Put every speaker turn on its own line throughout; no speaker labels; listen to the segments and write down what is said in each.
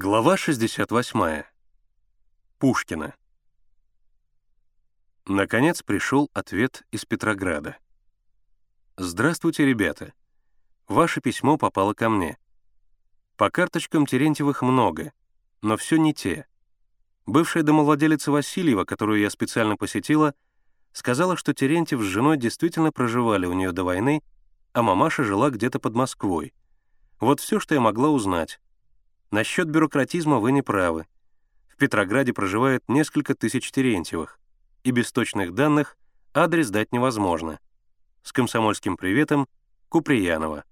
Глава 68. Пушкина. Наконец пришел ответ из Петрограда. «Здравствуйте, ребята. Ваше письмо попало ко мне. По карточкам Терентьевых много, но все не те. Бывшая домовладелица Васильева, которую я специально посетила, сказала, что Терентьев с женой действительно проживали у нее до войны, а мамаша жила где-то под Москвой. Вот все, что я могла узнать. Насчет бюрократизма вы не правы. В Петрограде проживает несколько тысяч Терентьевых, и без точных данных адрес дать невозможно. С комсомольским приветом, Куприянова.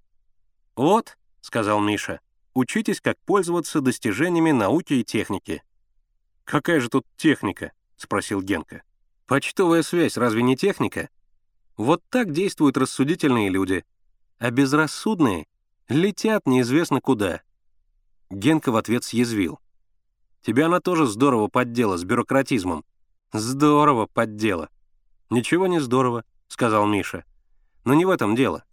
«Вот», — сказал Миша, — «учитесь, как пользоваться достижениями науки и техники». «Какая же тут техника?» — спросил Генка. «Почтовая связь разве не техника?» Вот так действуют рассудительные люди, а безрассудные летят неизвестно куда. Генка в ответ съязвил. «Тебя она тоже здорово поддела с бюрократизмом». «Здорово поддела». «Ничего не здорово», — сказал Миша. «Но не в этом дело.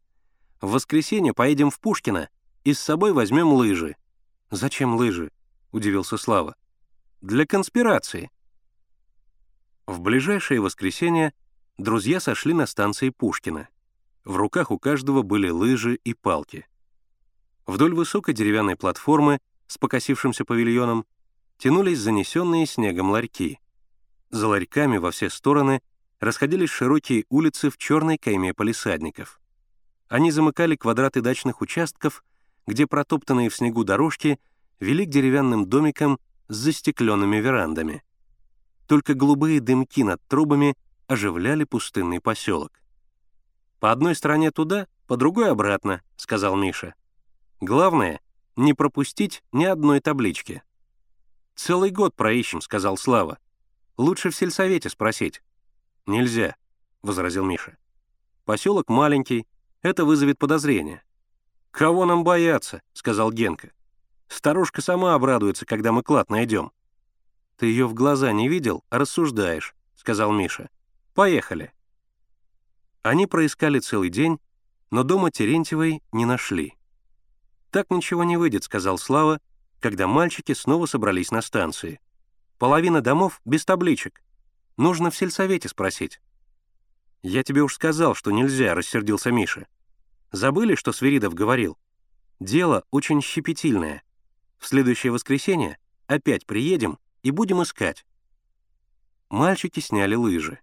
В воскресенье поедем в Пушкино и с собой возьмем лыжи». «Зачем лыжи?» — удивился Слава. «Для конспирации». В ближайшее воскресенье друзья сошли на станции Пушкина. В руках у каждого были лыжи и палки. Вдоль высокой деревянной платформы с покосившимся павильоном тянулись занесенные снегом ларьки. За ларьками во все стороны расходились широкие улицы в черной кайме полисадников. Они замыкали квадраты дачных участков, где протоптанные в снегу дорожки вели к деревянным домикам с застекленными верандами. Только голубые дымки над трубами оживляли пустынный поселок. «По одной стороне туда, по другой обратно», — сказал Миша. Главное — не пропустить ни одной таблички. «Целый год проищем», — сказал Слава. «Лучше в сельсовете спросить». «Нельзя», — возразил Миша. «Поселок маленький, это вызовет подозрение». «Кого нам бояться?» — сказал Генка. «Старушка сама обрадуется, когда мы клад найдем». «Ты ее в глаза не видел, а рассуждаешь», — сказал Миша. «Поехали». Они проискали целый день, но дома Терентьевой не нашли. «Так ничего не выйдет», — сказал Слава, когда мальчики снова собрались на станции. «Половина домов без табличек. Нужно в сельсовете спросить». «Я тебе уж сказал, что нельзя», — рассердился Миша. «Забыли, что Свиридов говорил? Дело очень щепетильное. В следующее воскресенье опять приедем и будем искать». Мальчики сняли лыжи.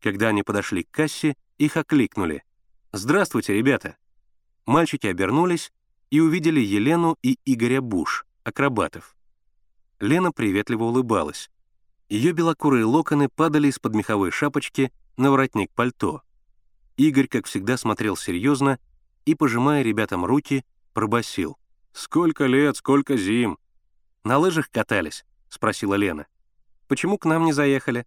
Когда они подошли к кассе, их окликнули. «Здравствуйте, ребята!» Мальчики обернулись и увидели Елену и Игоря Буш, акробатов. Лена приветливо улыбалась. Ее белокурые локоны падали из-под меховой шапочки на воротник пальто. Игорь, как всегда, смотрел серьезно и, пожимая ребятам руки, пробасил: «Сколько лет, сколько зим!» «На лыжах катались?» — спросила Лена. «Почему к нам не заехали?»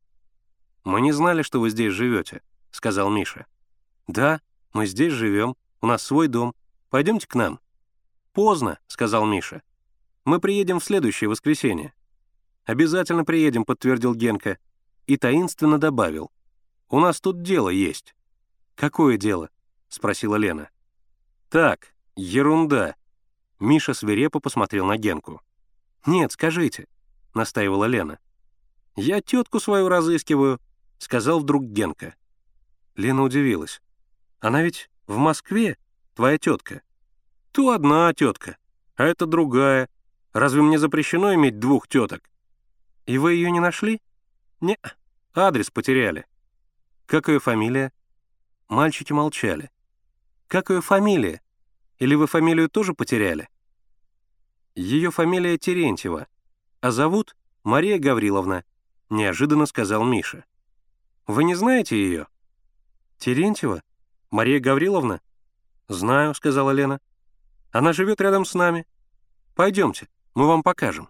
«Мы не знали, что вы здесь живете», — сказал Миша. «Да, мы здесь живем, у нас свой дом. Пойдемте к нам». «Поздно», — сказал Миша. «Мы приедем в следующее воскресенье». «Обязательно приедем», — подтвердил Генка. И таинственно добавил. «У нас тут дело есть». «Какое дело?» — спросила Лена. «Так, ерунда». Миша свирепо посмотрел на Генку. «Нет, скажите», — настаивала Лена. «Я тетку свою разыскиваю», — сказал вдруг Генка. Лена удивилась. «Она ведь в Москве, твоя тетка». То одна тетка, а это другая. Разве мне запрещено иметь двух теток? И вы ее не нашли? Не, адрес потеряли. Как ее фамилия? Мальчики молчали. Как ее фамилия? Или вы фамилию тоже потеряли? Ее фамилия Терентьева, а зовут Мария Гавриловна, неожиданно сказал Миша. Вы не знаете ее? Терентьева? Мария Гавриловна? Знаю, сказала Лена. Она живет рядом с нами. Пойдемте, мы вам покажем».